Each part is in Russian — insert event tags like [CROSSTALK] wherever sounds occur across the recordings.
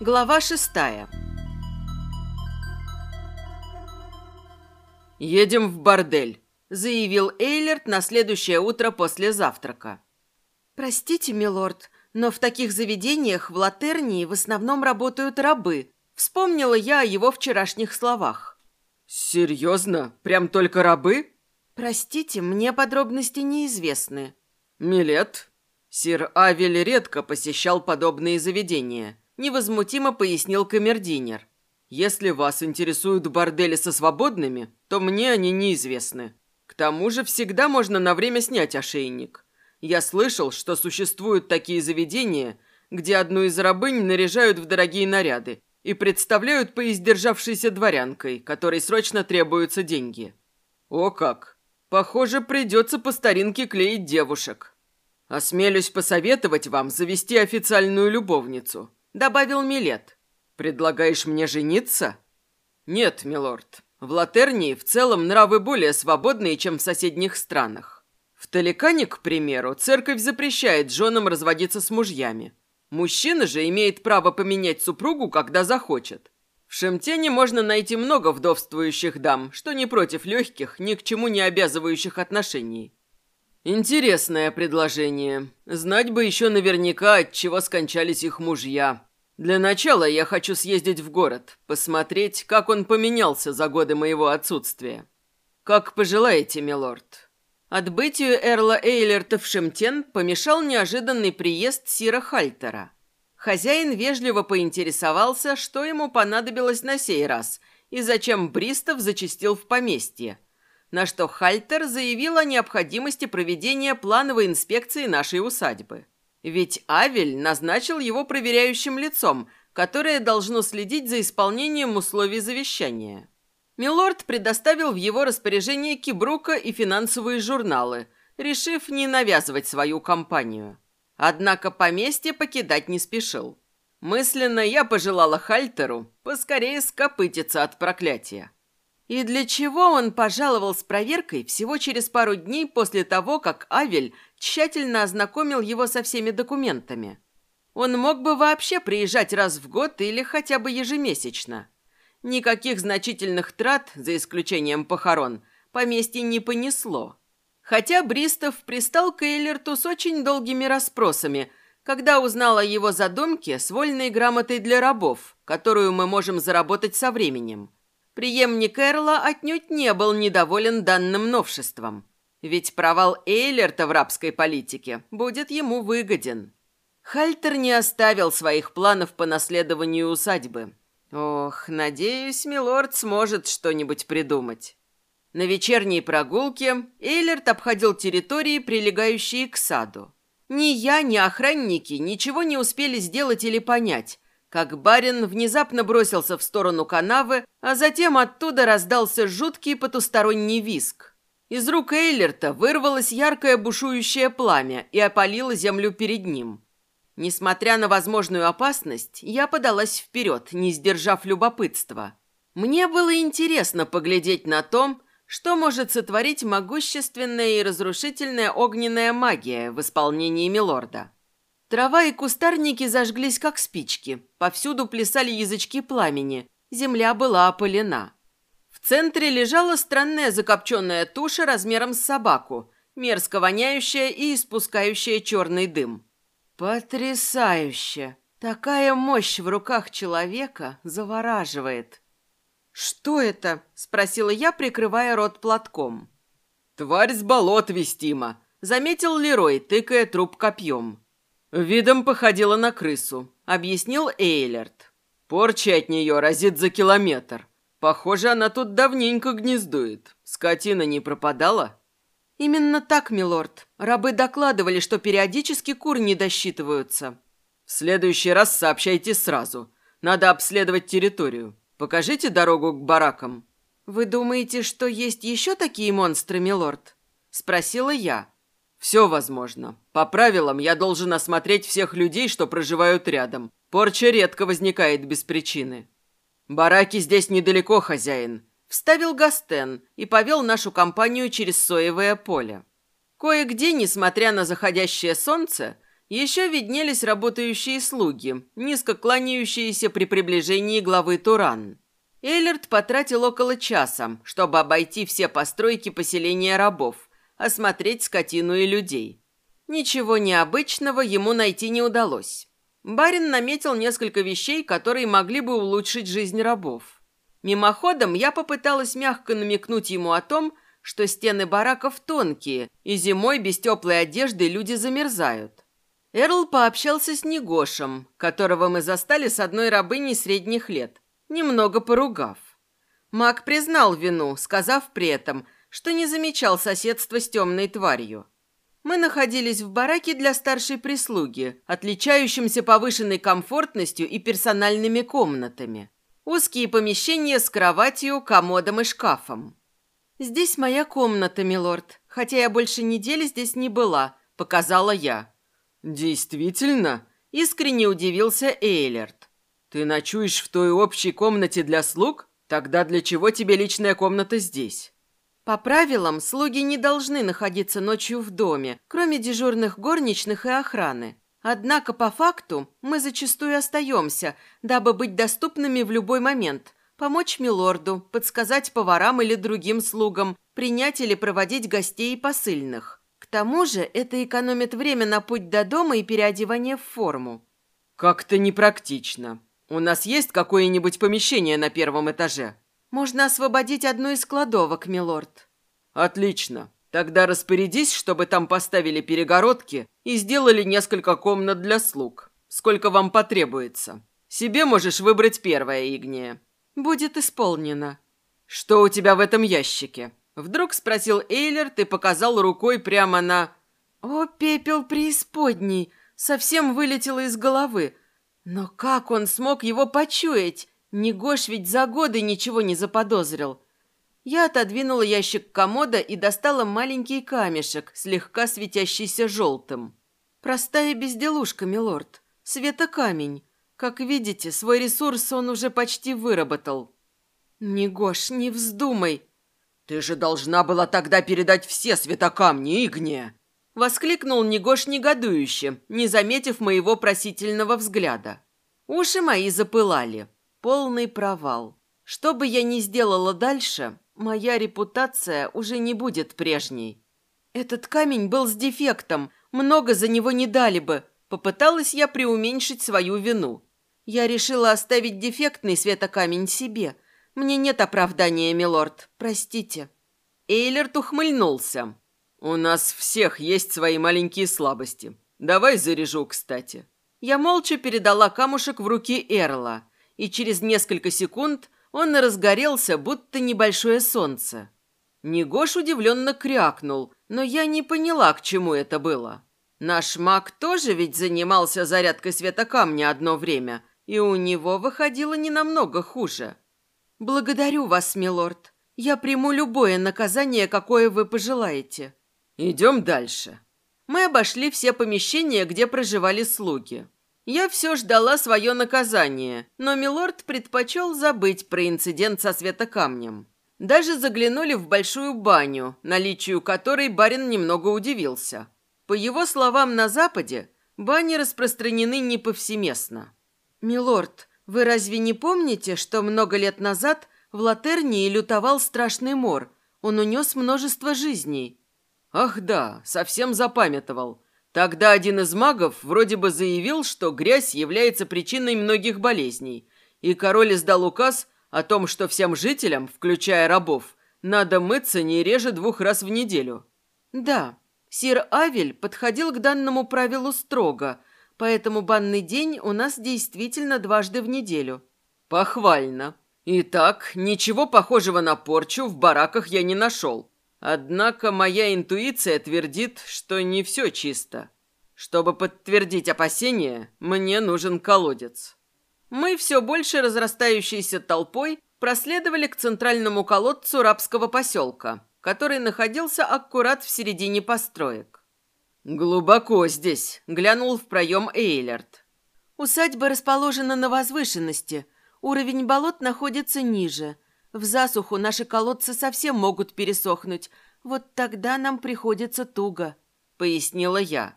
Глава шестая. «Едем в бордель», — заявил Эйлерт на следующее утро после завтрака. «Простите, милорд, но в таких заведениях в Латернии в основном работают рабы», — вспомнила я о его вчерашних словах. «Серьезно? Прям только рабы?» «Простите, мне подробности неизвестны». «Милет?» Сир Авель редко посещал подобные заведения невозмутимо пояснил камердинер. «Если вас интересуют бордели со свободными, то мне они неизвестны. К тому же всегда можно на время снять ошейник. Я слышал, что существуют такие заведения, где одну из рабынь наряжают в дорогие наряды и представляют поиздержавшейся дворянкой, которой срочно требуются деньги. О как! Похоже, придется по старинке клеить девушек. Осмелюсь посоветовать вам завести официальную любовницу добавил Милет. «Предлагаешь мне жениться?» «Нет, милорд. В Латернии в целом нравы более свободные, чем в соседних странах. В Таликане, к примеру, церковь запрещает женам разводиться с мужьями. Мужчина же имеет право поменять супругу, когда захочет. В Шемтене можно найти много вдовствующих дам, что не против легких, ни к чему не обязывающих отношений. Интересное предложение. Знать бы еще наверняка, от чего скончались их мужья. Для начала я хочу съездить в город, посмотреть, как он поменялся за годы моего отсутствия. Как пожелаете, милорд. Отбытию Эрла Эйлерта в Шемтен помешал неожиданный приезд Сира Хальтера. Хозяин вежливо поинтересовался, что ему понадобилось на сей раз и зачем Бристов зачастил в поместье – на что Хальтер заявил о необходимости проведения плановой инспекции нашей усадьбы. Ведь Авель назначил его проверяющим лицом, которое должно следить за исполнением условий завещания. Милорд предоставил в его распоряжение Кибрука и финансовые журналы, решив не навязывать свою компанию. Однако поместье покидать не спешил. Мысленно я пожелала Хальтеру поскорее скопытиться от проклятия. И для чего он пожаловал с проверкой всего через пару дней после того, как Авель тщательно ознакомил его со всеми документами? Он мог бы вообще приезжать раз в год или хотя бы ежемесячно. Никаких значительных трат, за исключением похорон, поместье не понесло. Хотя Бристов пристал к Эйлерту с очень долгими расспросами, когда узнал о его задумке с вольной грамотой для рабов, которую мы можем заработать со временем – Приемник Эрла отнюдь не был недоволен данным новшеством. Ведь провал Эйлерта в рабской политике будет ему выгоден. Хальтер не оставил своих планов по наследованию усадьбы. Ох, надеюсь, милорд сможет что-нибудь придумать. На вечерней прогулке Эйлерт обходил территории, прилегающие к саду. Ни я, ни охранники ничего не успели сделать или понять, как барин внезапно бросился в сторону канавы, а затем оттуда раздался жуткий потусторонний виск. Из рук Эйлерта вырвалось яркое бушующее пламя и опалило землю перед ним. Несмотря на возможную опасность, я подалась вперед, не сдержав любопытства. Мне было интересно поглядеть на том, что может сотворить могущественная и разрушительная огненная магия в исполнении Милорда. Трава и кустарники зажглись, как спички. Повсюду плясали язычки пламени. Земля была опылена. В центре лежала странная закопченная туша размером с собаку, мерзко воняющая и испускающая черный дым. Потрясающе! Такая мощь в руках человека завораживает. «Что это?» – спросила я, прикрывая рот платком. «Тварь с болот вестима», – заметил Лерой, тыкая труп копьем. «Видом походила на крысу», — объяснил Эйлерт. «Порча от нее разит за километр. Похоже, она тут давненько гнездует. Скотина не пропадала?» «Именно так, милорд. Рабы докладывали, что периодически кур не досчитываются». «В следующий раз сообщайте сразу. Надо обследовать территорию. Покажите дорогу к баракам». «Вы думаете, что есть еще такие монстры, милорд?» — спросила я. «Все возможно. По правилам я должен осмотреть всех людей, что проживают рядом. Порча редко возникает без причины». «Бараки здесь недалеко, хозяин», — вставил Гастен и повел нашу компанию через соевое поле. Кое-где, несмотря на заходящее солнце, Еще виднелись работающие слуги, низко кланяющиеся при приближении главы Туран. Эйлерт потратил около часа, чтобы обойти все постройки поселения рабов, осмотреть скотину и людей. Ничего необычного ему найти не удалось. Барин наметил несколько вещей, которые могли бы улучшить жизнь рабов. Мимоходом я попыталась мягко намекнуть ему о том, что стены бараков тонкие, и зимой без теплой одежды люди замерзают. Эрл пообщался с Негошем, которого мы застали с одной рабыней средних лет, немного поругав. Маг признал вину, сказав при этом, что не замечал соседства с темной тварью. Мы находились в бараке для старшей прислуги, отличающемся повышенной комфортностью и персональными комнатами. Узкие помещения с кроватью, комодом и шкафом. «Здесь моя комната, милорд, хотя я больше недели здесь не была», — показала я. «Действительно?» – искренне удивился Эйлерт. «Ты ночуешь в той общей комнате для слуг? Тогда для чего тебе личная комната здесь?» По правилам, слуги не должны находиться ночью в доме, кроме дежурных горничных и охраны. Однако по факту мы зачастую остаемся, дабы быть доступными в любой момент, помочь милорду, подсказать поварам или другим слугам, принять или проводить гостей и посыльных тому же это экономит время на путь до дома и переодевание в форму. Как-то непрактично. У нас есть какое-нибудь помещение на первом этаже? Можно освободить одну из кладовок, милорд. Отлично. Тогда распорядись, чтобы там поставили перегородки и сделали несколько комнат для слуг. Сколько вам потребуется. Себе можешь выбрать первое, Игния. Будет исполнено. Что у тебя в этом ящике? Вдруг спросил Эйлерт и показал рукой прямо на... О, пепел преисподней! Совсем вылетело из головы. Но как он смог его почуять? Негош ведь за годы ничего не заподозрил. Я отодвинула ящик комода и достала маленький камешек, слегка светящийся желтым. Простая безделушка, милорд. Светокамень. Как видите, свой ресурс он уже почти выработал. «Негош, не вздумай!» «Ты же должна была тогда передать все светокамни, Игне!» Воскликнул Негош негодующе, не заметив моего просительного взгляда. Уши мои запылали. Полный провал. Что бы я ни сделала дальше, моя репутация уже не будет прежней. Этот камень был с дефектом, много за него не дали бы. Попыталась я преуменьшить свою вину. Я решила оставить дефектный светокамень себе – мне нет оправдания, милорд. Простите». Эйлерт ухмыльнулся. «У нас всех есть свои маленькие слабости. Давай заряжу, кстати». Я молча передала камушек в руки Эрла, и через несколько секунд он разгорелся, будто небольшое солнце. Негош удивленно крякнул, но я не поняла, к чему это было. Наш маг тоже ведь занимался зарядкой светокамня одно время, и у него выходило не намного хуже. «Благодарю вас, милорд. Я приму любое наказание, какое вы пожелаете». «Идем дальше». Мы обошли все помещения, где проживали слуги. Я все ждала свое наказание, но милорд предпочел забыть про инцидент со светокамнем. Даже заглянули в большую баню, наличию которой барин немного удивился. По его словам, на Западе бани распространены не повсеместно. «Милорд, вы разве не помните, что много лет назад в Латернии лютовал страшный мор? Он унес множество жизней. Ах да, совсем запамятовал. Тогда один из магов вроде бы заявил, что грязь является причиной многих болезней, и король издал указ о том, что всем жителям, включая рабов, надо мыться не реже двух раз в неделю. Да, сир Авель подходил к данному правилу строго – Поэтому банный день у нас действительно дважды в неделю. Похвально. Итак, ничего похожего на порчу в бараках я не нашел. Однако моя интуиция твердит, что не все чисто. Чтобы подтвердить опасения, мне нужен колодец. Мы все больше разрастающейся толпой проследовали к центральному колодцу рабского поселка, который находился аккурат в середине построек. «Глубоко здесь», — глянул в проем Эйлерт. «Усадьба расположена на возвышенности. Уровень болот находится ниже. В засуху наши колодцы совсем могут пересохнуть. Вот тогда нам приходится туго», — пояснила я.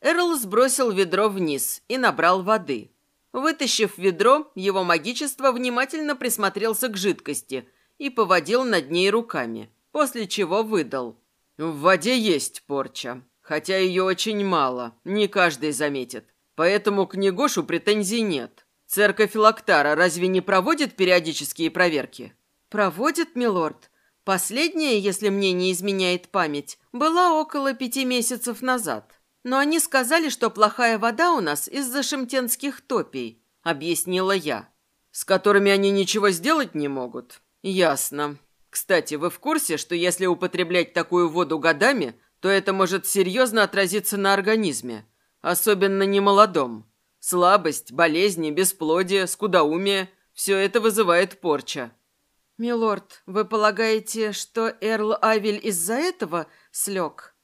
Эрл сбросил ведро вниз и набрал воды. Вытащив ведро, его магичество внимательно присмотрелся к жидкости и поводил над ней руками, после чего выдал. «В воде есть порча, хотя ее очень мало, не каждый заметит. Поэтому к Негошу претензий нет. Церковь Лактара разве не проводит периодические проверки?» «Проводит, милорд. Последняя, если мне не изменяет память, была около пяти месяцев назад». «Но они сказали, что плохая вода у нас из-за шемтенских топий», — объяснила я. «С которыми они ничего сделать не могут?» «Ясно. Кстати, вы в курсе, что если употреблять такую воду годами, то это может серьезно отразиться на организме, особенно немолодом? Слабость, болезни, бесплодие, скудоумие – все это вызывает порча». «Милорд, вы полагаете, что Эрл Авель из-за этого слег?»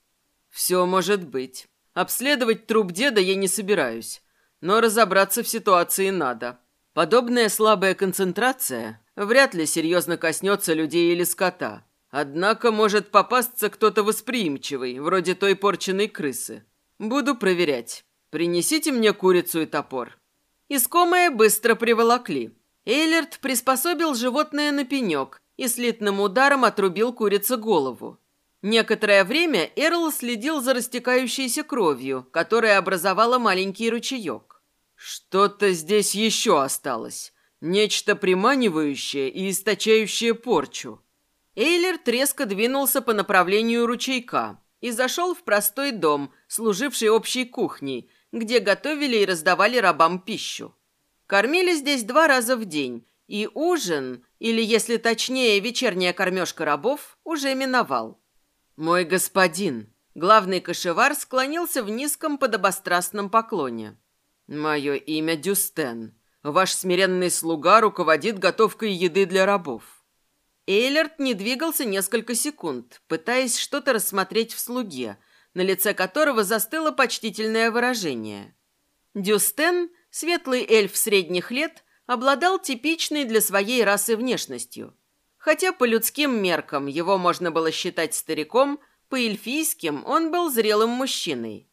«Все может быть. Обследовать труп деда я не собираюсь, но разобраться в ситуации надо. Подобная слабая концентрация вряд ли серьезно коснется людей или скота. Однако может попасться кто-то восприимчивый, вроде той порченной крысы. Буду проверять. Принесите мне курицу и топор. Искомое быстро приволокли. Эйлерт приспособил животное на пенек и слитным ударом отрубил курице голову. Некоторое время Эрл следил за растекающейся кровью, которая образовала маленький ручеек. «Что-то здесь еще осталось. Нечто приманивающее и источающее порчу». Эйлер резко двинулся по направлению ручейка и зашел в простой дом, служивший общей кухней, где готовили и раздавали рабам пищу. Кормили здесь два раза в день, и ужин, или, если точнее, вечерняя кормежка рабов, уже миновал. «Мой господин!» Главный кошевар склонился в низком подобострастном поклоне. «Мое имя Дюстен. Ваш смиренный слуга руководит готовкой еды для рабов». Эйлерт не двигался несколько секунд, пытаясь что-то рассмотреть в слуге, на лице которого застыло почтительное выражение. Дюстен, светлый эльф средних лет, обладал типичной для своей расы внешностью – Хотя по людским меркам его можно было считать стариком, по эльфийским он был зрелым мужчиной.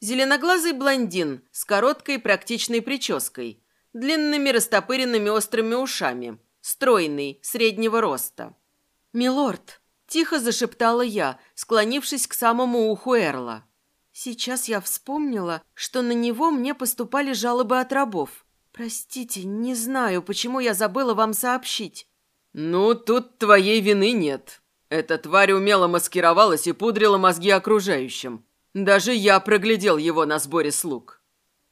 Зеленоглазый блондин с короткой практичной прической, длинными растопыренными острыми ушами, стройный, среднего роста. «Милорд», – тихо зашептала я, склонившись к самому уху Эрла. «Сейчас я вспомнила, что на него мне поступали жалобы от рабов. Простите, не знаю, почему я забыла вам сообщить. «Ну, тут твоей вины нет. Эта тварь умело маскировалась и пудрила мозги окружающим. Даже я проглядел его на сборе слуг».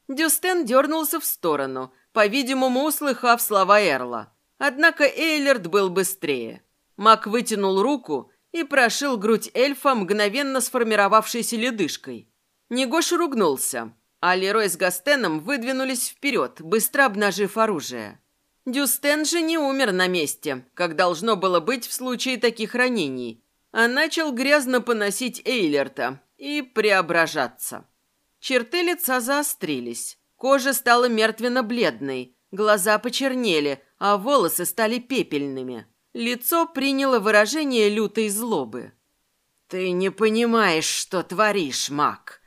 Дюстен дернулся в сторону, по-видимому, услыхав слова Эрла. Однако Эйлерд был быстрее. Мак вытянул руку и прошил грудь эльфа, мгновенно сформировавшейся ледышкой. Негош ругнулся, а Лерой с Гастеном выдвинулись вперед, быстро обнажив оружие. Дюстен же не умер на месте, как должно было быть в случае таких ранений, а начал грязно поносить Эйлерта и преображаться. Черты лица заострились, кожа стала мертвенно-бледной, глаза почернели, а волосы стали пепельными. Лицо приняло выражение лютой злобы. «Ты не понимаешь, что творишь, маг.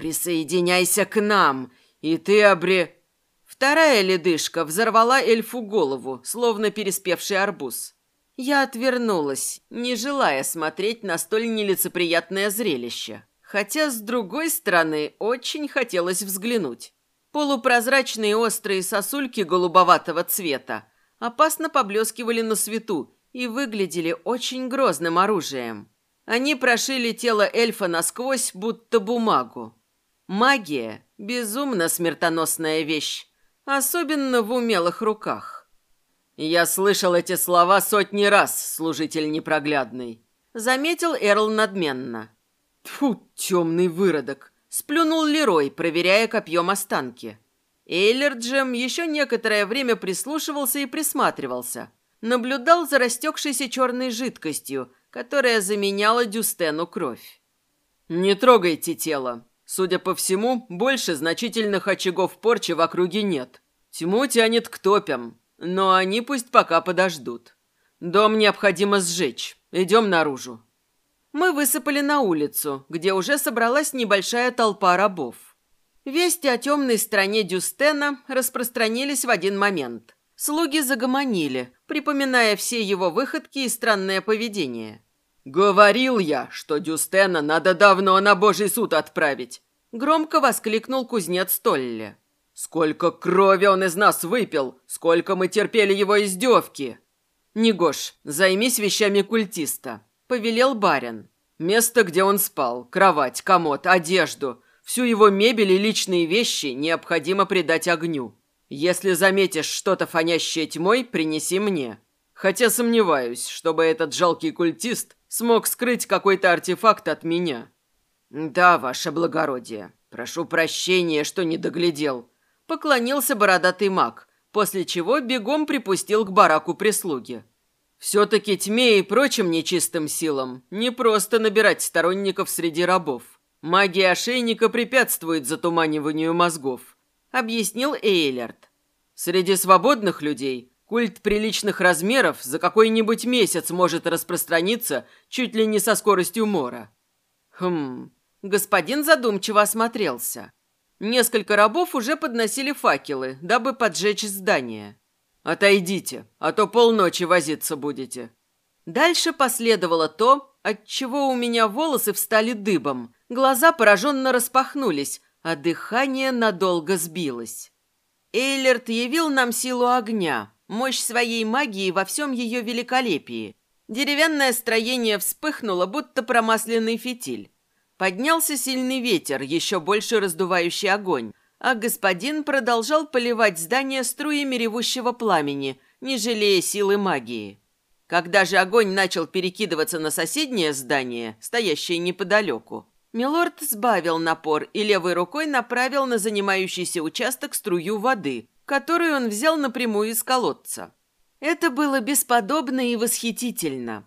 Присоединяйся к нам, и ты обре...» Вторая ледышка взорвала эльфу голову, словно переспевший арбуз. Я отвернулась, не желая смотреть на столь нелицеприятное зрелище. Хотя, с другой стороны, очень хотелось взглянуть. Полупрозрачные острые сосульки голубоватого цвета опасно поблескивали на свету и выглядели очень грозным оружием. Они прошили тело эльфа насквозь, будто бумагу. Магия – безумно смертоносная вещь, особенно в умелых руках. «Я слышал эти слова сотни раз, служитель непроглядный», — заметил Эрл надменно. «Тьфу, темный выродок!» — сплюнул Лерой, проверяя копьем останки. Эйлер Джем еще некоторое время прислушивался и присматривался. Наблюдал за растекшейся черной жидкостью, которая заменяла Дюстену кровь. «Не трогайте тело. Судя по всему, больше значительных очагов порчи в округе нет. Тьму тянет к топям, но они пусть пока подождут. Дом необходимо сжечь. Идем наружу. Мы высыпали на улицу, где уже собралась небольшая толпа рабов. Вести о темной стороне Дюстена распространились в один момент. Слуги загомонили, припоминая все его выходки и странное поведение. «Говорил я, что Дюстена надо давно на божий суд отправить!» Громко воскликнул кузнец Толли. «Сколько крови он из нас выпил! Сколько мы терпели его издевки!» «Негош, займись вещами культиста», — повелел барин. «Место, где он спал, кровать, комод, одежду, всю его мебель и личные вещи необходимо придать огню. Если заметишь что-то фонящее тьмой, принеси мне. Хотя сомневаюсь, чтобы этот жалкий культист смог скрыть какой-то артефакт от меня». «Да, ваше благородие, прошу прощения, что не доглядел», — поклонился бородатый маг, после чего бегом припустил к бараку прислуги. Все-таки тьме и прочим нечистым силам не просто набирать сторонников среди рабов. Магия ошейника препятствует затуманиванию мозгов, объяснил Эйлерт. Среди свободных людей культ приличных размеров за какой-нибудь месяц может распространиться чуть ли не со скоростью мора. Хм, господин задумчиво осмотрелся. Несколько рабов уже подносили факелы, дабы поджечь здание. «Отойдите, а то полночи возиться будете». Дальше последовало то, от чего у меня волосы встали дыбом, глаза пораженно распахнулись, а дыхание надолго сбилось. Эйлерт явил нам силу огня, мощь своей магии во всем ее великолепии. Деревянное строение вспыхнуло, будто промасленный фитиль. Поднялся сильный ветер, еще больше раздувающий огонь, а господин продолжал поливать здание струями ревущего пламени, не жалея силы магии. Когда же огонь начал перекидываться на соседнее здание, стоящее неподалеку, Милорд сбавил напор и левой рукой направил на занимающийся участок струю воды, которую он взял напрямую из колодца. Это было бесподобно и восхитительно.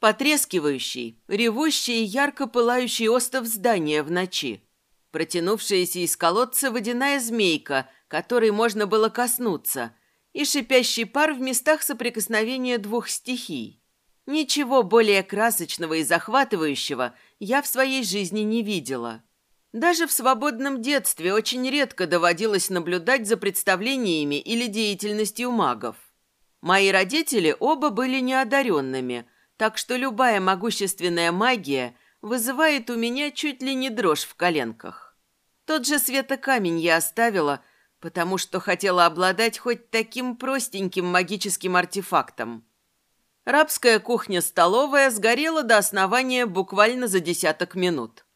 Потрескивающий, ревущий и ярко пылающий остов здания в ночи. Протянувшаяся из колодца водяная змейка, которой можно было коснуться, и шипящий пар в местах соприкосновения двух стихий. Ничего более красочного и захватывающего я в своей жизни не видела. Даже в свободном детстве очень редко доводилось наблюдать за представлениями или деятельностью магов. Мои родители оба были неодаренными, так что любая могущественная магия вызывает у меня чуть ли не дрожь в коленках. Тот же светокамень я оставила, потому что хотела обладать хоть таким простеньким магическим артефактом – Рабская кухня-столовая сгорела до основания буквально за десяток минут.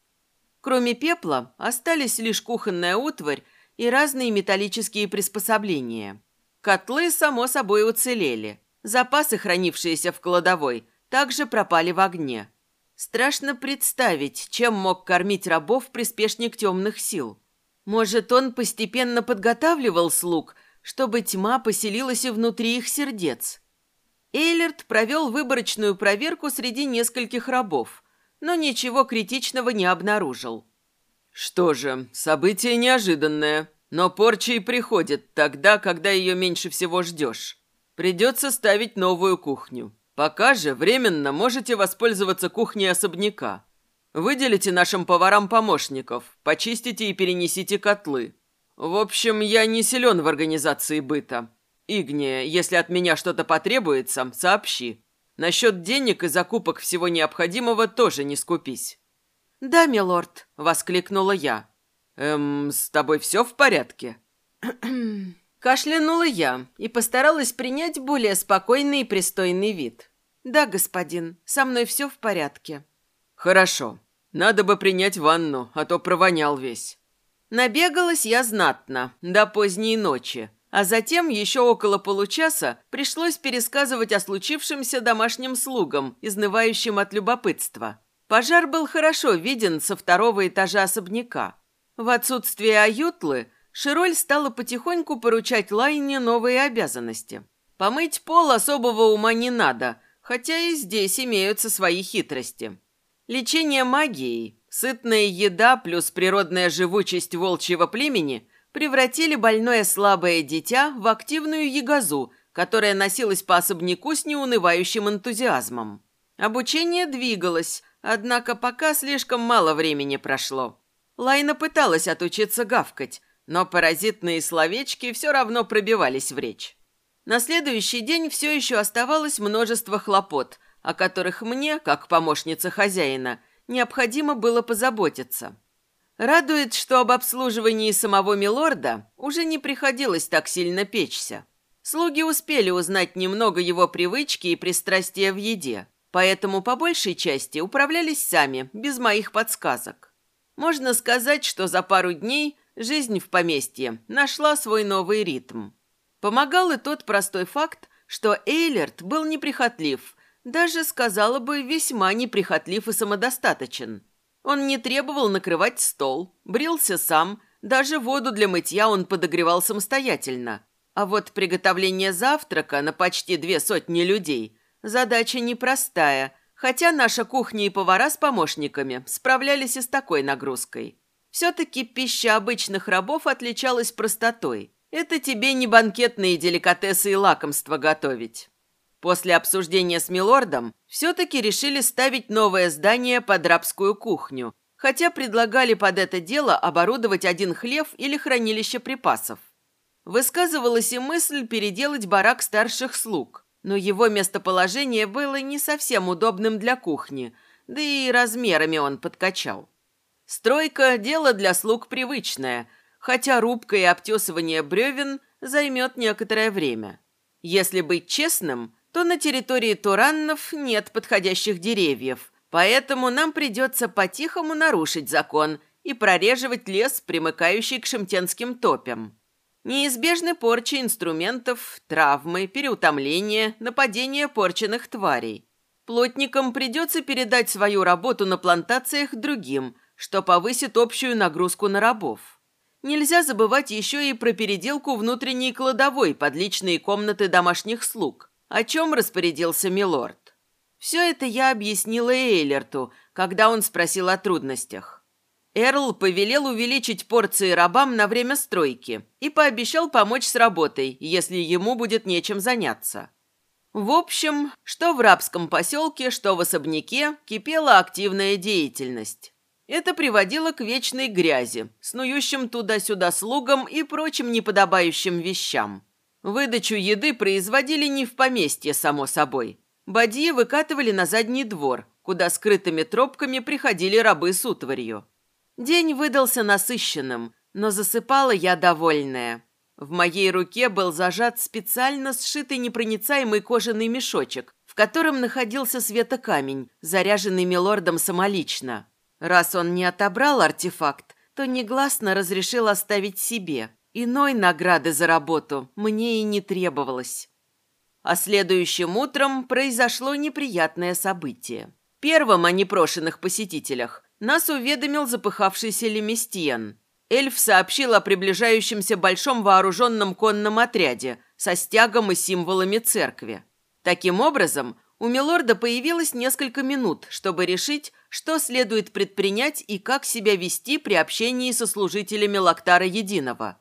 Кроме пепла, остались лишь кухонная утварь и разные металлические приспособления. Котлы, само собой, уцелели. Запасы, хранившиеся в кладовой, также пропали в огне. Страшно представить, чем мог кормить рабов приспешник темных сил. Может, он постепенно подготавливал слуг, чтобы тьма поселилась и внутри их сердец – Эйлерт провел выборочную проверку среди нескольких рабов, но ничего критичного не обнаружил. «Что же, событие неожиданное, но порча и приходит тогда, когда ее меньше всего ждешь. Придется ставить новую кухню. Пока же временно можете воспользоваться кухней особняка. Выделите нашим поварам помощников, почистите и перенесите котлы. В общем, я не силен в организации быта, «Игния, если от меня что-то потребуется, сообщи. Насчет денег и закупок всего необходимого тоже не скупись». «Да, милорд», — воскликнула я. «Эм, с тобой все в порядке?» [CLEARS THROAT] Кашлянула я и постаралась принять более спокойный и пристойный вид. «Да, господин, со мной все в порядке». «Хорошо. Надо бы принять ванну, а то провонял весь». Набегалась я знатно, до поздней ночи, а затем еще около получаса пришлось пересказывать о случившемся домашним слугам, изнывающим от любопытства. Пожар был хорошо виден со второго этажа особняка. В отсутствие Аютлы Широль стала потихоньку поручать Лайне новые обязанности. Помыть пол особого ума не надо, хотя и здесь имеются свои хитрости. Лечение магией, сытная еда плюс природная живучесть волчьего племени – превратили больное слабое дитя в активную ягозу, которая носилась по особняку с неунывающим энтузиазмом. Обучение двигалось, однако пока слишком мало времени прошло. Лайна пыталась отучиться гавкать, но паразитные словечки все равно пробивались в речь. На следующий день все еще оставалось множество хлопот, о которых мне, как помощница хозяина, необходимо было позаботиться. Радует, что об обслуживании самого милорда уже не приходилось так сильно печься. Слуги успели узнать немного его привычки и пристрастия в еде, поэтому по большей части управлялись сами, без моих подсказок. Можно сказать, что за пару дней жизнь в поместье нашла свой новый ритм. Помогал и тот простой факт, что Эйлерт был неприхотлив, даже, сказала бы, весьма неприхотлив и самодостаточен – он не требовал накрывать стол, брился сам, даже воду для мытья он подогревал самостоятельно. А вот приготовление завтрака на почти две сотни людей – задача непростая, хотя наша кухня и повара с помощниками справлялись и с такой нагрузкой. Все-таки пища обычных рабов отличалась простотой. Это тебе не банкетные деликатесы и лакомства готовить. После обсуждения с Милордом все-таки решили ставить новое здание под рабскую кухню, хотя предлагали под это дело оборудовать один хлев или хранилище припасов. Высказывалась и мысль переделать барак старших слуг, но его местоположение было не совсем удобным для кухни, да и размерами он подкачал. Стройка – дело для слуг привычное, хотя рубка и обтесывание бревен займет некоторое время. Если быть честным, то на территории Тураннов нет подходящих деревьев, поэтому нам придется по-тихому нарушить закон и прореживать лес, примыкающий к шемтенским топям. Неизбежны порчи инструментов, травмы, переутомление, нападение порченных тварей. Плотникам придется передать свою работу на плантациях другим, что повысит общую нагрузку на рабов. Нельзя забывать еще и про переделку внутренней кладовой под личные комнаты домашних слуг – о чем распорядился милорд. Все это я объяснила Эйлерту, когда он спросил о трудностях. Эрл повелел увеличить порции рабам на время стройки и пообещал помочь с работой, если ему будет нечем заняться. В общем, что в рабском поселке, что в особняке кипела активная деятельность. Это приводило к вечной грязи, снующим туда-сюда слугам и прочим неподобающим вещам. Выдачу еды производили не в поместье, само собой. Бадьи выкатывали на задний двор, куда скрытыми тропками приходили рабы с утварью. День выдался насыщенным, но засыпала я довольная. В моей руке был зажат специально сшитый непроницаемый кожаный мешочек, в котором находился светокамень, заряженный милордом самолично. Раз он не отобрал артефакт, то негласно разрешил оставить себе. Иной награды за работу мне и не требовалось. А следующим утром произошло неприятное событие. Первым о непрошенных посетителях нас уведомил запыхавшийся Леместиен. Эльф сообщил о приближающемся большом вооруженном конном отряде со стягом и символами церкви. Таким образом, у Милорда появилось несколько минут, чтобы решить, что следует предпринять и как себя вести при общении со служителями Лактара Единого.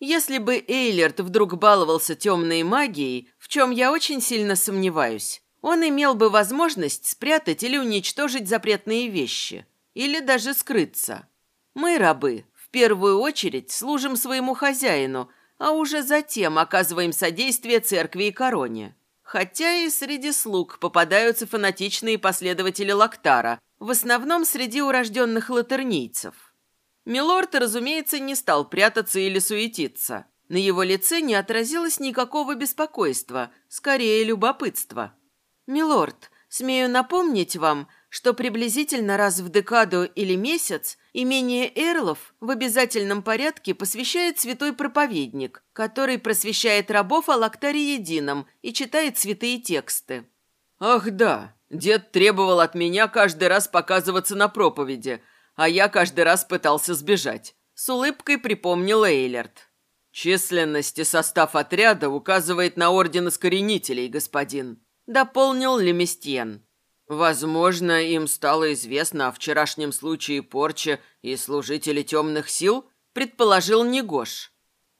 Если бы Эйлерт вдруг баловался темной магией, в чем я очень сильно сомневаюсь, он имел бы возможность спрятать или уничтожить запретные вещи, или даже скрыться. Мы, рабы, в первую очередь служим своему хозяину, а уже затем оказываем содействие церкви и короне. Хотя и среди слуг попадаются фанатичные последователи Лактара, в основном среди урожденных латернийцев. Милорд, разумеется, не стал прятаться или суетиться. На его лице не отразилось никакого беспокойства, скорее любопытства. «Милорд, смею напомнить вам, что приблизительно раз в декаду или месяц имение Эрлов в обязательном порядке посвящает святой проповедник, который просвещает рабов о лактаре едином и читает святые тексты». «Ах да, дед требовал от меня каждый раз показываться на проповеди», а я каждый раз пытался сбежать. С улыбкой припомнил Эйлерт. Численность и состав отряда указывает на орден искоренителей, господин. Дополнил Леместьен. Возможно, им стало известно о вчерашнем случае порчи и служители темных сил, предположил Негош.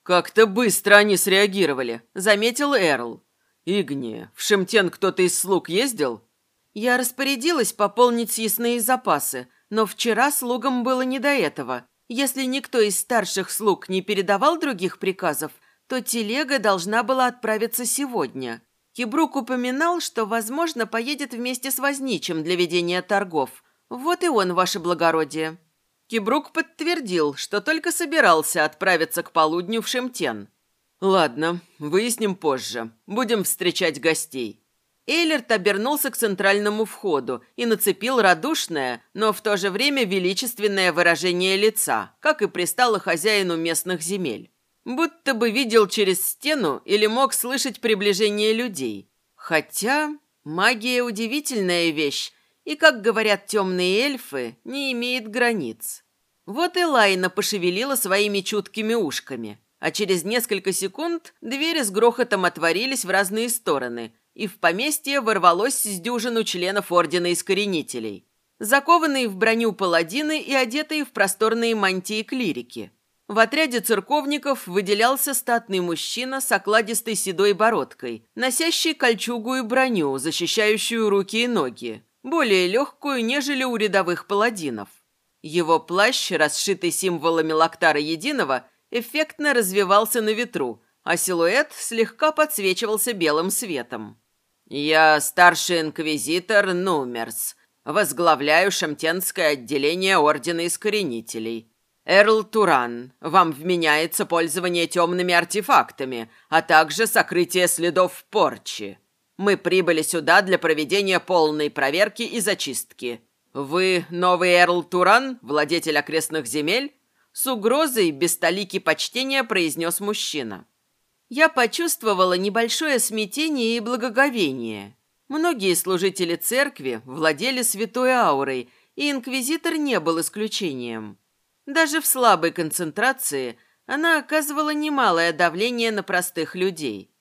Как-то быстро они среагировали, заметил Эрл. Игни, в Шемтен кто-то из слуг ездил? Я распорядилась пополнить съестные запасы, но вчера слугам было не до этого. Если никто из старших слуг не передавал других приказов, то телега должна была отправиться сегодня. Кибрук упоминал, что, возможно, поедет вместе с возничим для ведения торгов. Вот и он, ваше благородие. Кибрук подтвердил, что только собирался отправиться к полудню в Шемтен. «Ладно, выясним позже. Будем встречать гостей». Эйлерт обернулся к центральному входу и нацепил радушное, но в то же время величественное выражение лица, как и пристало хозяину местных земель. Будто бы видел через стену или мог слышать приближение людей. Хотя магия – удивительная вещь, и, как говорят темные эльфы, не имеет границ. Вот и Лайна пошевелила своими чуткими ушками, а через несколько секунд двери с грохотом отворились в разные стороны, и в поместье ворвалось с дюжину членов Ордена Искоренителей. Закованные в броню паладины и одетые в просторные мантии клирики. В отряде церковников выделялся статный мужчина с окладистой седой бородкой, носящий кольчугу и броню, защищающую руки и ноги, более легкую, нежели у рядовых паладинов. Его плащ, расшитый символами Лактара Единого, эффектно развивался на ветру, а силуэт слегка подсвечивался белым светом. «Я старший инквизитор Нумерс. Возглавляю шамтенское отделение Ордена Искоренителей. Эрл Туран, вам вменяется пользование темными артефактами, а также сокрытие следов порчи. Мы прибыли сюда для проведения полной проверки и зачистки. Вы новый Эрл Туран, владетель окрестных земель?» С угрозой, без столики почтения, произнес мужчина я почувствовала небольшое смятение и благоговение. Многие служители церкви владели святой аурой, и инквизитор не был исключением. Даже в слабой концентрации она оказывала немалое давление на простых людей.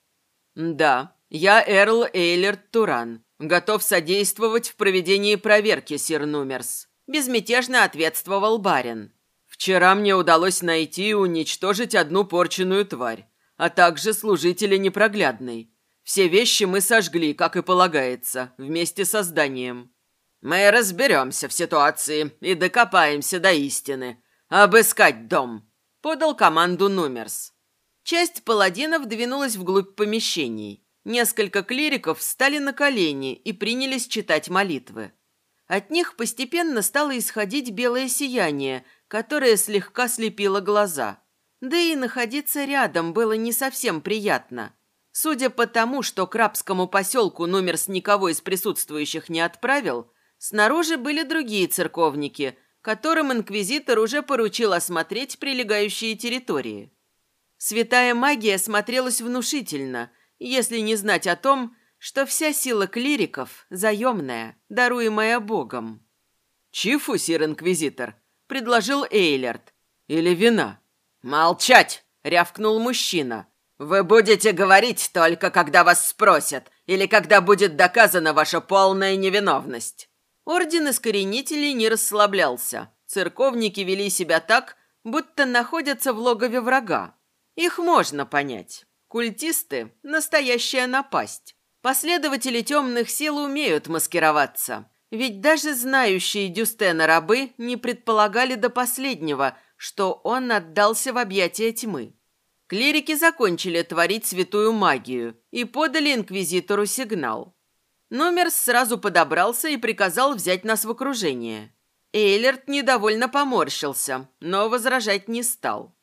«Да, я Эрл Эйлерт Туран, готов содействовать в проведении проверки, сир Нумерс», безмятежно ответствовал барин. «Вчера мне удалось найти и уничтожить одну порченную тварь а также служители непроглядной. Все вещи мы сожгли, как и полагается, вместе со зданием. Мы разберемся в ситуации и докопаемся до истины. Обыскать дом, подал команду Нумерс. Часть паладинов двинулась вглубь помещений. Несколько клириков встали на колени и принялись читать молитвы. От них постепенно стало исходить белое сияние, которое слегка слепило глаза – да и находиться рядом было не совсем приятно. Судя по тому, что к рабскому поселку номер с никого из присутствующих не отправил, снаружи были другие церковники, которым инквизитор уже поручил осмотреть прилегающие территории. Святая магия смотрелась внушительно, если не знать о том, что вся сила клириков заемная, даруемая Богом. «Чифу, сир-инквизитор», — предложил Эйлерт. «Или вина?» «Молчать!» — рявкнул мужчина. «Вы будете говорить только, когда вас спросят, или когда будет доказана ваша полная невиновность». Орден Искоренителей не расслаблялся. Церковники вели себя так, будто находятся в логове врага. Их можно понять. Культисты – настоящая напасть. Последователи темных сил умеют маскироваться. Ведь даже знающие Дюстена рабы не предполагали до последнего – что он отдался в объятия тьмы. Клирики закончили творить святую магию и подали инквизитору сигнал. Номер сразу подобрался и приказал взять нас в окружение. Эйлерт недовольно поморщился, но возражать не стал.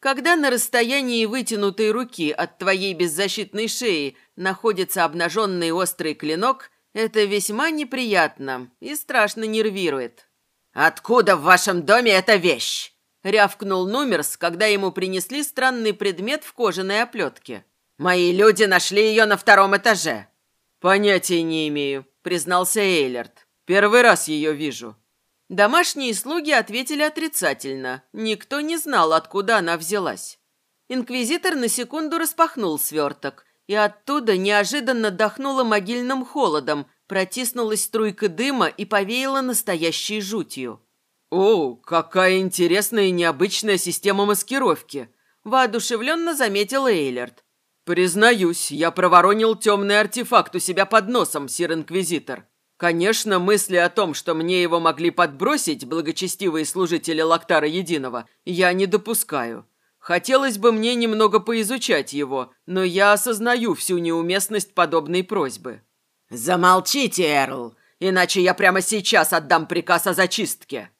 Когда на расстоянии вытянутой руки от твоей беззащитной шеи находится обнаженный острый клинок, это весьма неприятно и страшно нервирует. «Откуда в вашем доме эта вещь?» Рявкнул Нумерс, когда ему принесли странный предмет в кожаной оплетке. «Мои люди нашли ее на втором этаже». «Понятия не имею», — признался Эйлерт. «Первый раз ее вижу». Домашние слуги ответили отрицательно. Никто не знал, откуда она взялась. Инквизитор на секунду распахнул сверток, и оттуда неожиданно дохнуло могильным холодом, протиснулась струйка дыма и повеяла настоящей жутью. «О, какая интересная и необычная система маскировки!» – воодушевленно заметил Эйлерт. «Признаюсь, я проворонил темный артефакт у себя под носом, сир-инквизитор». Конечно, мысли о том, что мне его могли подбросить благочестивые служители Лактара Единого, я не допускаю. Хотелось бы мне немного поизучать его, но я осознаю всю неуместность подобной просьбы. «Замолчите, Эрл, иначе я прямо сейчас отдам приказ о зачистке».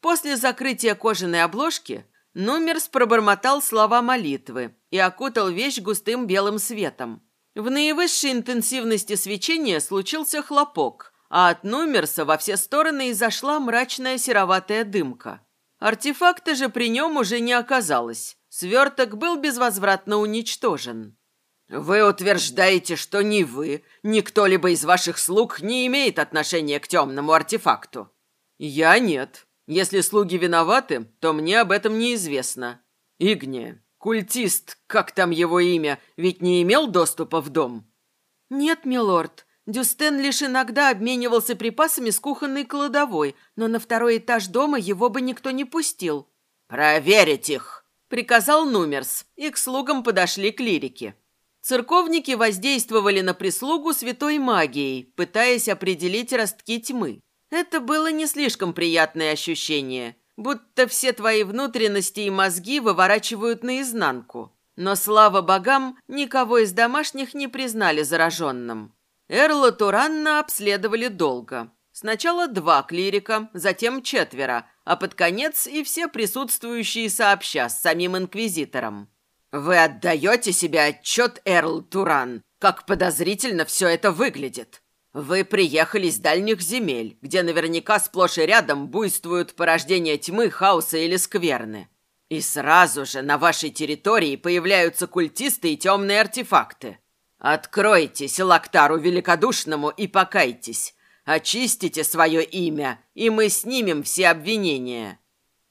После закрытия кожаной обложки Нумерс пробормотал слова молитвы и окутал вещь густым белым светом. В наивысшей интенсивности свечения случился хлопок, а от Нумерса во все стороны изошла мрачная сероватая дымка. Артефакта же при нем уже не оказалось. Сверток был безвозвратно уничтожен. «Вы утверждаете, что ни вы, ни кто-либо из ваших слуг не имеет отношения к темному артефакту?» «Я нет. Если слуги виноваты, то мне об этом неизвестно. Игне, Культист, как там его имя, ведь не имел доступа в дом? Нет, милорд. Дюстен лишь иногда обменивался припасами с кухонной кладовой, но на второй этаж дома его бы никто не пустил. «Проверить их!» – приказал Нумерс, и к слугам подошли клирики. Церковники воздействовали на прислугу святой магией, пытаясь определить ростки тьмы. Это было не слишком приятное ощущение – будто все твои внутренности и мозги выворачивают наизнанку. Но, слава богам, никого из домашних не признали зараженным. Эрла Туранна обследовали долго. Сначала два клирика, затем четверо, а под конец и все присутствующие сообща с самим инквизитором. «Вы отдаете себе отчет, Эрл Туран, как подозрительно все это выглядит?» Вы приехали с дальних земель, где наверняка сплошь и рядом буйствуют порождения тьмы, хаоса или скверны. И сразу же на вашей территории появляются культисты и темные артефакты. Откройтесь Лактару Великодушному и покайтесь. Очистите свое имя, и мы снимем все обвинения.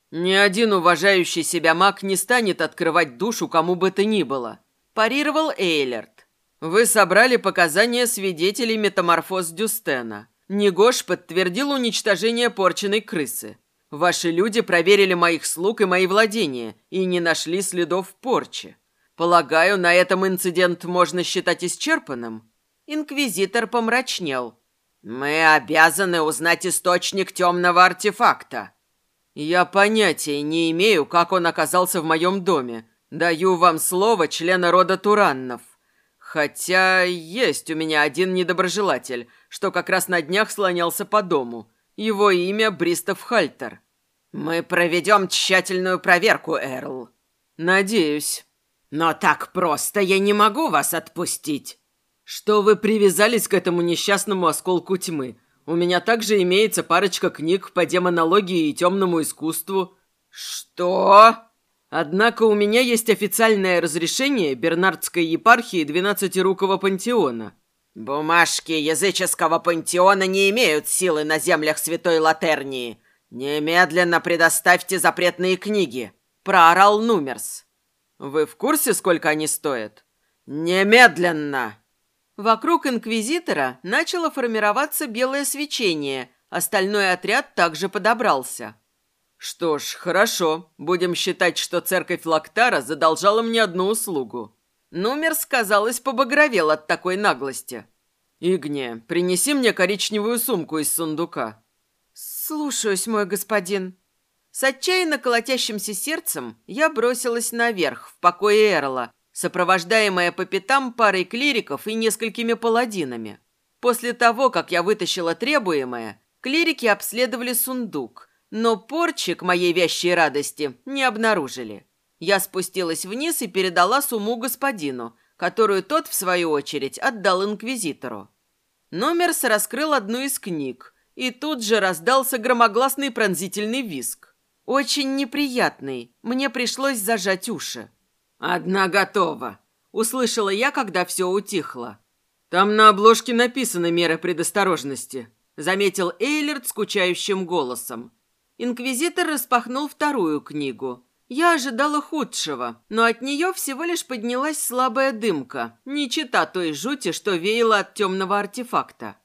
Ни один уважающий себя маг не станет открывать душу кому бы то ни было, парировал Эйлерт. Вы собрали показания свидетелей метаморфоз Дюстена. Негош подтвердил уничтожение порченной крысы. Ваши люди проверили моих слуг и мои владения и не нашли следов порчи. Полагаю, на этом инцидент можно считать исчерпанным?» Инквизитор помрачнел. «Мы обязаны узнать источник темного артефакта». «Я понятия не имею, как он оказался в моем доме. Даю вам слово члена рода Тураннов». Хотя есть у меня один недоброжелатель, что как раз на днях слонялся по дому. Его имя Бристов Хальтер. Мы проведем тщательную проверку, Эрл. Надеюсь. Но так просто я не могу вас отпустить. Что вы привязались к этому несчастному осколку тьмы? У меня также имеется парочка книг по демонологии и темному искусству. Что? Однако у меня есть официальное разрешение Бернардской епархии Двенадцатирукого пантеона. Бумажки языческого пантеона не имеют силы на землях Святой Латернии. Немедленно предоставьте запретные книги, проорал Нумерс. Вы в курсе, сколько они стоят? Немедленно. Вокруг инквизитора начало формироваться белое свечение. Остальной отряд также подобрался. «Что ж, хорошо. Будем считать, что церковь Лактара задолжала мне одну услугу». Нумер, сказалось, побагровел от такой наглости. «Игне, принеси мне коричневую сумку из сундука». «Слушаюсь, мой господин». С отчаянно колотящимся сердцем я бросилась наверх, в покое Эрла, сопровождаемая по пятам парой клириков и несколькими паладинами. После того, как я вытащила требуемое, клирики обследовали сундук, но порчи, к моей вящей радости, не обнаружили. Я спустилась вниз и передала сумму господину, которую тот, в свою очередь, отдал инквизитору. Номерс раскрыл одну из книг, и тут же раздался громогласный пронзительный виск. Очень неприятный, мне пришлось зажать уши. «Одна готова», — услышала я, когда все утихло. «Там на обложке написаны меры предосторожности», — заметил Эйлерт скучающим голосом. Инквизитор распахнул вторую книгу. Я ожидала худшего, но от нее всего лишь поднялась слабая дымка, не чита той жути, что веяло от темного артефакта.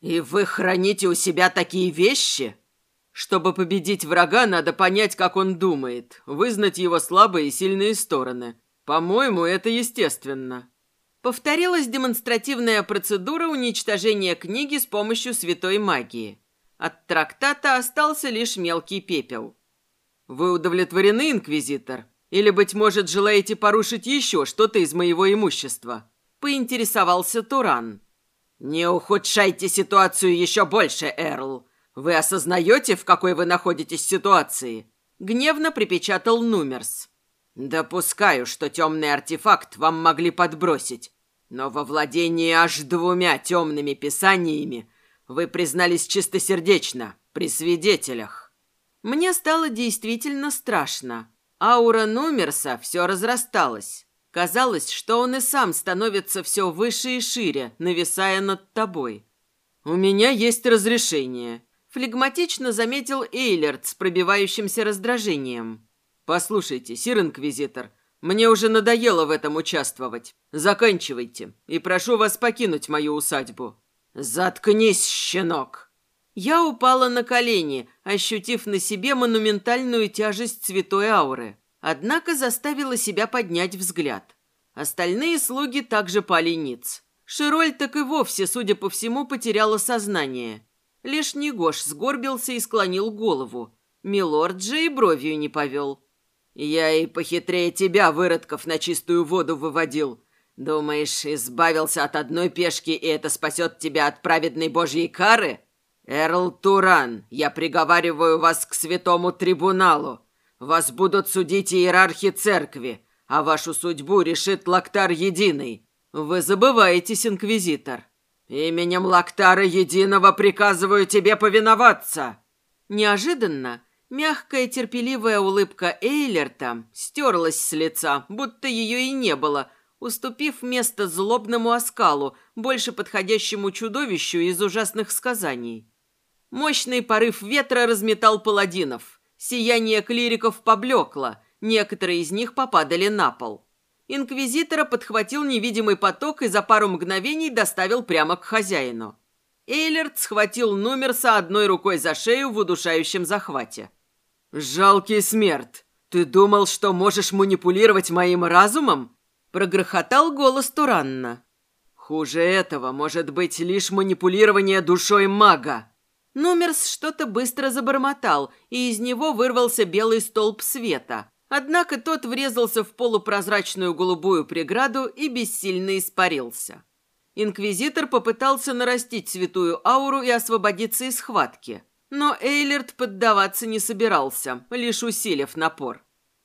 «И вы храните у себя такие вещи?» «Чтобы победить врага, надо понять, как он думает, вызнать его слабые и сильные стороны. По-моему, это естественно». Повторилась демонстративная процедура уничтожения книги с помощью святой магии. От трактата остался лишь мелкий пепел. «Вы удовлетворены, инквизитор? Или, быть может, желаете порушить еще что-то из моего имущества?» Поинтересовался Туран. «Не ухудшайте ситуацию еще больше, Эрл. Вы осознаете, в какой вы находитесь ситуации?» Гневно припечатал Нумерс. «Допускаю, что темный артефакт вам могли подбросить, но во владении аж двумя темными писаниями вы признались чистосердечно, при свидетелях». Мне стало действительно страшно. Аура Нумерса все разрасталась. Казалось, что он и сам становится все выше и шире, нависая над тобой. «У меня есть разрешение», – флегматично заметил Эйлерт с пробивающимся раздражением. «Послушайте, сир-инквизитор, мне уже надоело в этом участвовать. Заканчивайте, и прошу вас покинуть мою усадьбу». «Заткнись, щенок!» Я упала на колени, ощутив на себе монументальную тяжесть святой ауры. Однако заставила себя поднять взгляд. Остальные слуги также пали ниц. Широль так и вовсе, судя по всему, потеряла сознание. Лишь Негош сгорбился и склонил голову. Милорд же и бровью не повел. «Я и похитрее тебя, выродков, на чистую воду выводил. Думаешь, избавился от одной пешки, и это спасет тебя от праведной божьей кары? Эрл Туран, я приговариваю вас к святому трибуналу. Вас будут судить иерархи церкви, а вашу судьбу решит Лактар Единый. Вы забываетесь, инквизитор. Именем Лактара Единого приказываю тебе повиноваться. Неожиданно мягкая терпеливая улыбка Эйлерта стерлась с лица, будто ее и не было, уступив место злобному оскалу, больше подходящему чудовищу из ужасных сказаний. Мощный порыв ветра разметал паладинов – Сияние клириков поблекло, некоторые из них попадали на пол. Инквизитора подхватил невидимый поток и за пару мгновений доставил прямо к хозяину. Эйлерт схватил Нумерса одной рукой за шею в удушающем захвате. «Жалкий смерть! Ты думал, что можешь манипулировать моим разумом?» Прогрохотал голос Туранна. «Хуже этого может быть лишь манипулирование душой мага!» Нумерс что-то быстро забормотал, и из него вырвался белый столб света. Однако тот врезался в полупрозрачную голубую преграду и бессильно испарился. Инквизитор попытался нарастить святую ауру и освободиться из схватки. Но Эйлерт поддаваться не собирался, лишь усилив напор.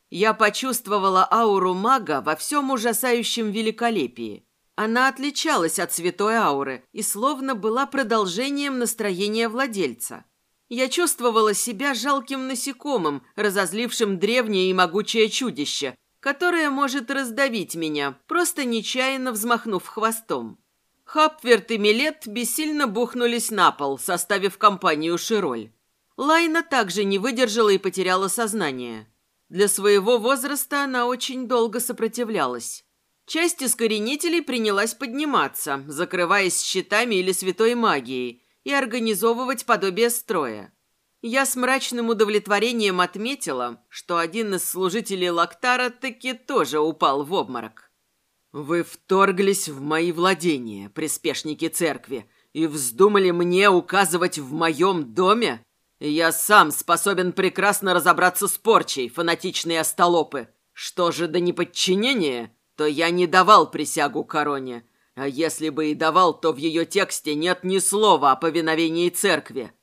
Я почувствовала ауру мага во всем ужасающем великолепии. Она отличалась от святой ауры и словно была продолжением настроения владельца. Я чувствовала себя жалким насекомым, разозлившим древнее и могучее чудище, которое может раздавить меня, просто нечаянно взмахнув хвостом. Хапверт и Милет бессильно бухнулись на пол, составив компанию Широль. Лайна также не выдержала и потеряла сознание. Для своего возраста она очень долго сопротивлялась. Часть искоренителей принялась подниматься, закрываясь щитами или святой магией, и организовывать подобие строя. Я с мрачным удовлетворением отметила, что один из служителей Лактара таки тоже упал в обморок. «Вы вторглись в мои владения, приспешники церкви, и вздумали мне указывать в моем доме? Я сам способен прекрасно разобраться с порчей, фанатичные остолопы. Что же до неподчинения?» то я не давал присягу короне. А если бы и давал, то в ее тексте нет ни слова о повиновении церкви.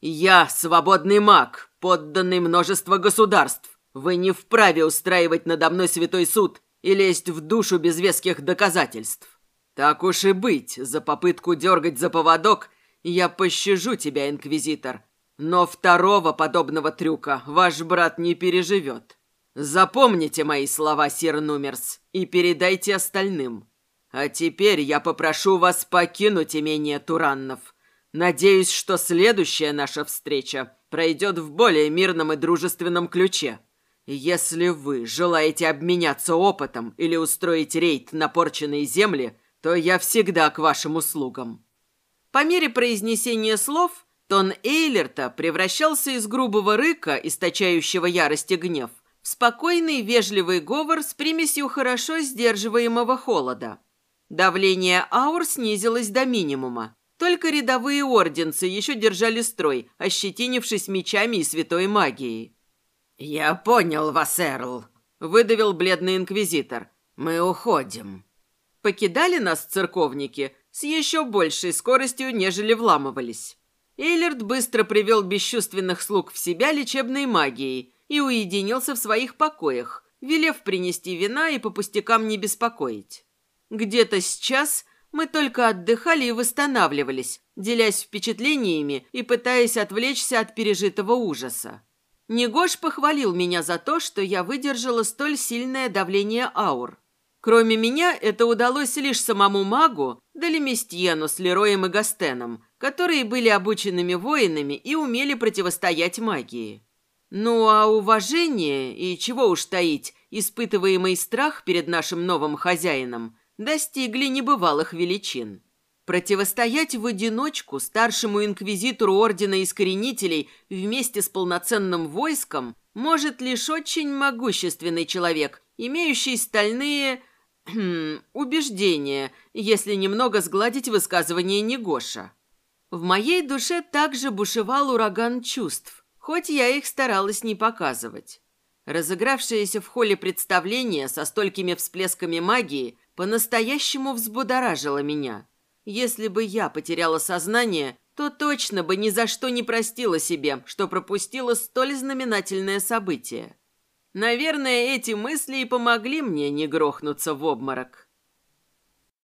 Я свободный маг, подданный множества государств. Вы не вправе устраивать надо мной святой суд и лезть в душу без веских доказательств. Так уж и быть, за попытку дергать за поводок я пощажу тебя, инквизитор. Но второго подобного трюка ваш брат не переживет. Запомните мои слова, сир Нумерс, и передайте остальным. А теперь я попрошу вас покинуть имение Тураннов. Надеюсь, что следующая наша встреча пройдет в более мирном и дружественном ключе. Если вы желаете обменяться опытом или устроить рейд на порченные земли, то я всегда к вашим услугам». По мере произнесения слов, тон Эйлерта превращался из грубого рыка, источающего ярость и гнев, Спокойный, вежливый говор с примесью хорошо сдерживаемого холода. Давление аур снизилось до минимума. Только рядовые орденцы еще держали строй, ощетинившись мечами и святой магией. «Я понял вас, Эрл», — выдавил бледный инквизитор. «Мы уходим». Покидали нас церковники с еще большей скоростью, нежели вламывались. Эйлерт быстро привел бесчувственных слуг в себя лечебной магией и уединился в своих покоях, велев принести вина и по пустякам не беспокоить. Где-то сейчас мы только отдыхали и восстанавливались, делясь впечатлениями и пытаясь отвлечься от пережитого ужаса. Негош похвалил меня за то, что я выдержала столь сильное давление аур. Кроме меня, это удалось лишь самому магу, да Леместьену с Лероем и Гастеном, которые были обученными воинами и умели противостоять магии. Ну а уважение и, чего уж таить, испытываемый страх перед нашим новым хозяином – достигли небывалых величин. Противостоять в одиночку старшему инквизитору Ордена Искоренителей вместе с полноценным войском может лишь очень могущественный человек, имеющий стальные... [CLEARS THROAT] Убеждения, если немного сгладить высказывание Негоша. В моей душе также бушевал ураган чувств, хоть я их старалась не показывать. Разыгравшееся в холле представление со столькими всплесками магии по-настоящему взбудоражило меня. Если бы я потеряла сознание, то точно бы ни за что не простила себе, что пропустила столь знаменательное событие. Наверное, эти мысли и помогли мне не грохнуться в обморок.